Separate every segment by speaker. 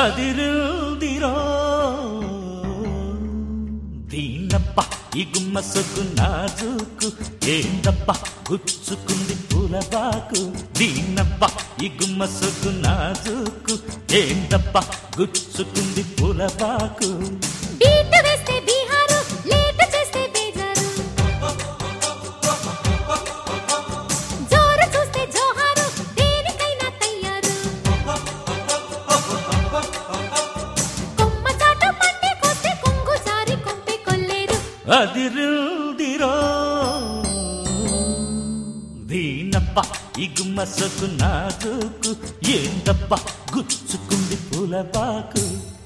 Speaker 1: అదిరుదిరో దీనప్ప ఈ గుమ్మ సొగ్గు నాజుకు. ఏందప్ప గుచ్చుకుంది పూలబాకు. దీనప్ప ఈ గుమ్మ సొగ్గు నాజుకు. ఏందప్ప గుచ్చుకుంది పూలబాకు.
Speaker 2: బీటు వేస్తే బీహా కొల్లేరు
Speaker 1: అదిరుదిరో దీనప్ప ఈ గుమ్మ సొగ్గు ఏందప్ప గుచ్చుకుంది పూలబాకు ఓ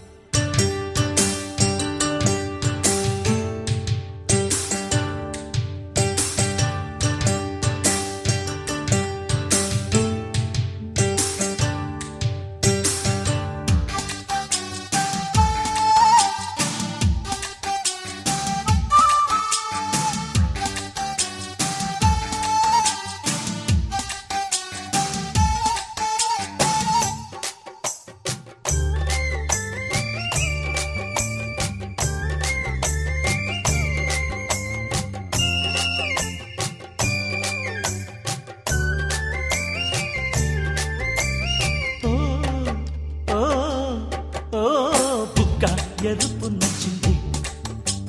Speaker 1: ఎరుపు నచ్చింది.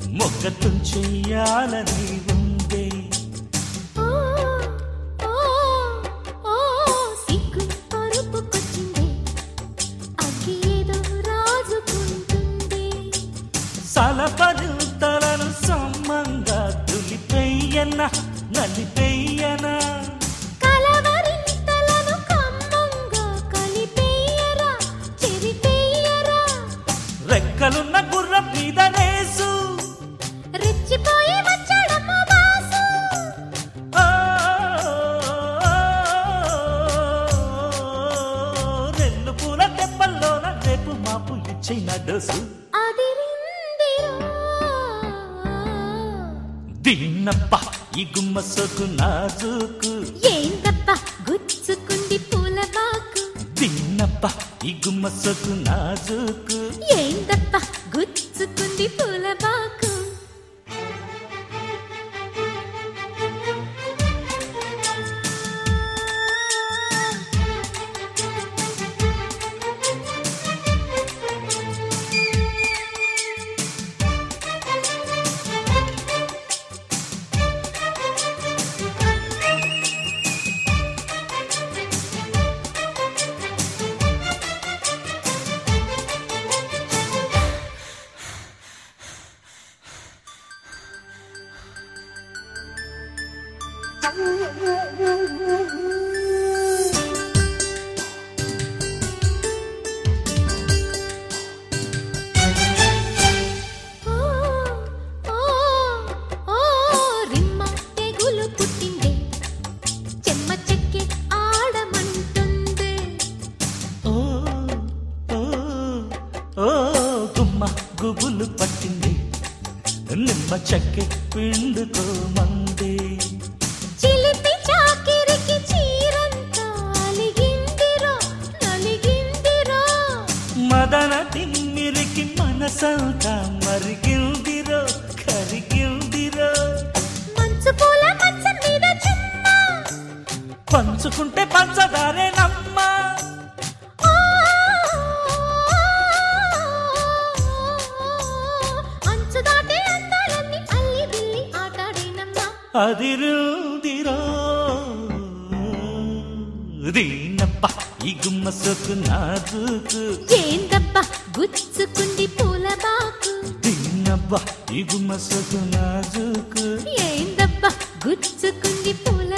Speaker 1: మొక్క తుంచెయ్యాలని ఉంది రేపు మాపు ఇచ్చిన డోసు
Speaker 2: అదిరిందిరో.
Speaker 1: దీన్నప్ప ఈ గుమ్మ సోకు నాజుకు
Speaker 2: ఏందప్ప గుచ్చుకుంది పూల బాకు
Speaker 1: దీన్నప్ప ఈ గుమ్మ సోకు నాజుకు గుబులు పట్టింది. నిమ్మ చెక్కి పిండుకోమంది.
Speaker 2: మందే ఆటాడేనమ్మా
Speaker 1: అదిరుదిరో దీనప్ప ఈ గుమ్మ సొక్కు నాజుకు
Speaker 2: ఏందబ్బా గుచ్చుకుంది పూల బాకు
Speaker 1: దీనబ్బ ఈ గుమ్మ సొక్కు నాజుకు
Speaker 2: ఏందబ్బా గుచ్చుకుంది పూల